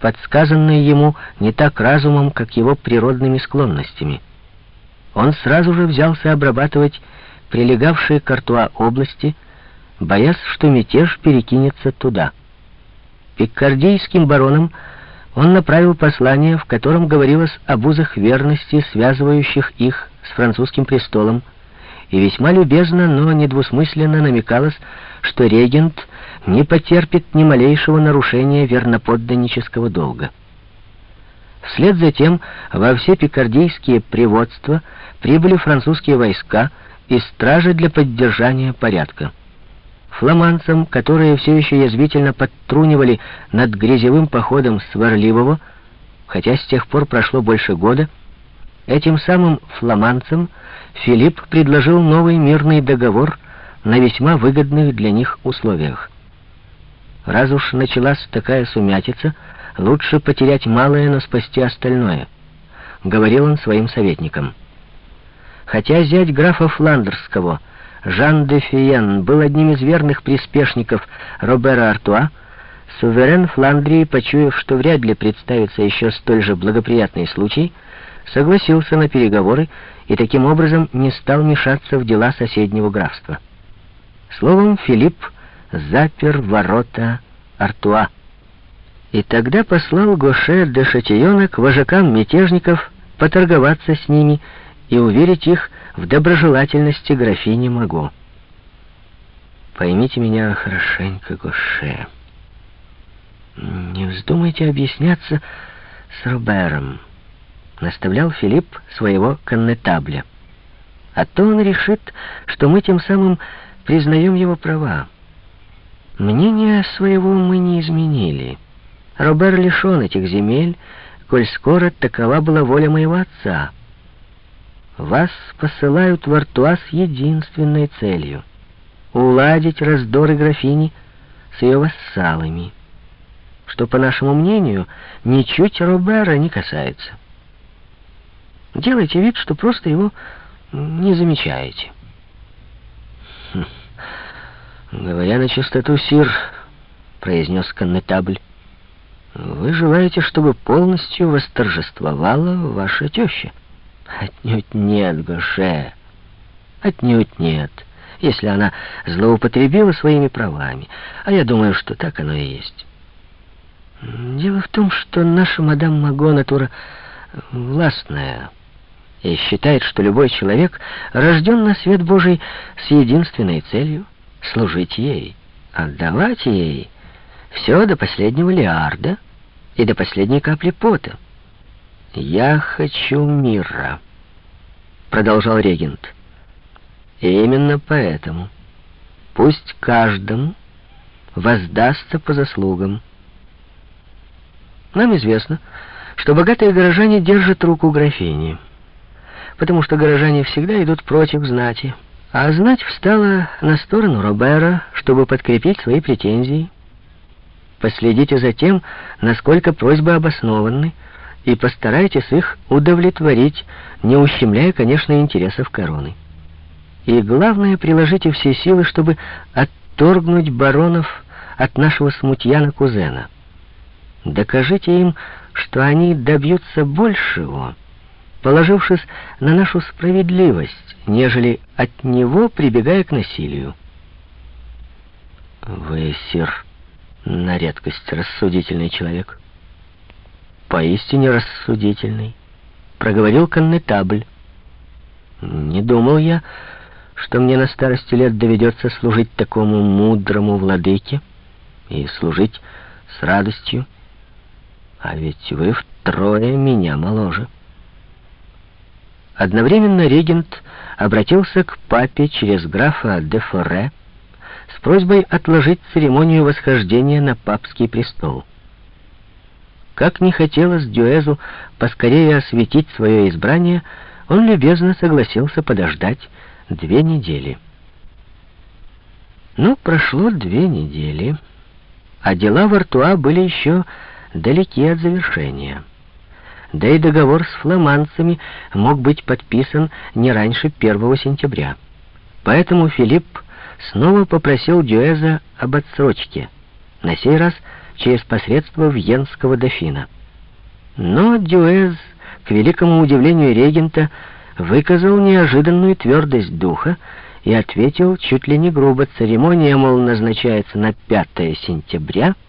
подсказанной ему не так разумом, как его природными склонностями. Он сразу же взялся обрабатывать прилегавшие к Артуа области, боясь, что мятеж перекинется туда. Пиккардийским баронам он направил послание, в котором говорилось об узах верности, связывающих их с французским престолом, и весьма любезно, но недвусмысленно намекалось, что регент не потерпит ни малейшего нарушения верноподданнического долга. Вслед за тем во все пикардийские приводства прибыли французские войска и стражи для поддержания порядка. Фламандцам, которые все еще язвительно подтрунивали над грязевым походом Сварливого, хотя с тех пор прошло больше года, этим самым фламандцам Филипп предложил новый мирный договор на весьма выгодных для них условиях. Раз уж началась такая сумятица, лучше потерять малое, но спасти остальное, — говорил он своим советникам. Хотя зять графа Фландерского, Жан де Фиен, был одним из верных приспешников Робера Артуа, суверен Фландрии, почуяв, что вряд ли представится еще столь же благоприятный случай, согласился на переговоры и таким образом не стал мешаться в дела соседнего графства. Словом, Филипп запер ворота Артуа. И тогда послал Гоше де Шатиона к вожакам мятежников поторговаться с ними и уверить их в доброжелательности графини Маго. Поймите меня хорошенько, Гоше. Не вздумайте объясняться с Робером, наставлял Филипп своего коннетабля. А то он решит, что мы тем самым признаем его права. Мнение своего мы не изменили. Робер лишен этих земель, коль скоро такова была воля моего отца. Вас посылают в Артуа с единственной целью — уладить раздоры графини с ее вассалами, что, по нашему мнению, ничуть Робера не касается. Делайте вид, что просто его не замечаете. Хм. «Говоря на чистоту, сир», — произнес коннетабль, — «вы желаете, чтобы полностью восторжествовала ваша теща?» «Отнюдь нет, Гоше, отнюдь нет, если она злоупотребила своими правами, а я думаю, что так оно и есть». «Дело в том, что наша мадам Маго натура властная» и считает, что любой человек рожден на свет Божий с единственной целью — служить ей, отдавать ей все до последнего лиарда и до последней капли пота. «Я хочу мира», — продолжал регент. И именно поэтому пусть каждому воздастся по заслугам. Нам известно, что богатые горожане держат руку графини, потому что горожане всегда идут против знати. А знать встала на сторону Робера, чтобы подкрепить свои претензии. Последите за тем, насколько просьбы обоснованы, и постарайтесь их удовлетворить, не ущемляя, конечно, интересов короны. И главное, приложите все силы, чтобы отторгнуть баронов от нашего смутьяна-кузена. Докажите им, что они добьются большего, положившись на нашу справедливость, нежели от него прибегая к насилию. Вы, сир, на редкость рассудительный человек. Поистине рассудительный, проговорил коннетабль. Не думал я, что мне на старости лет доведется служить такому мудрому владыке и служить с радостью. А ведь вы втрое меня моложе. Одновременно регент обратился к папе через графа де Форе с просьбой отложить церемонию восхождения на папский престол. Как не хотелось Дюэзу поскорее осветить свое избрание, он любезно согласился подождать две недели. Но прошло две недели, а дела в Артуа были еще далеки от завершения да и договор с фламандцами мог быть подписан не раньше 1 сентября. Поэтому Филипп снова попросил Дюэза об отсрочке, на сей раз через посредство вьенского дофина. Но Дюэз, к великому удивлению регента, выказал неожиданную твердость духа и ответил чуть ли не грубо, церемония, мол, назначается на 5 сентября —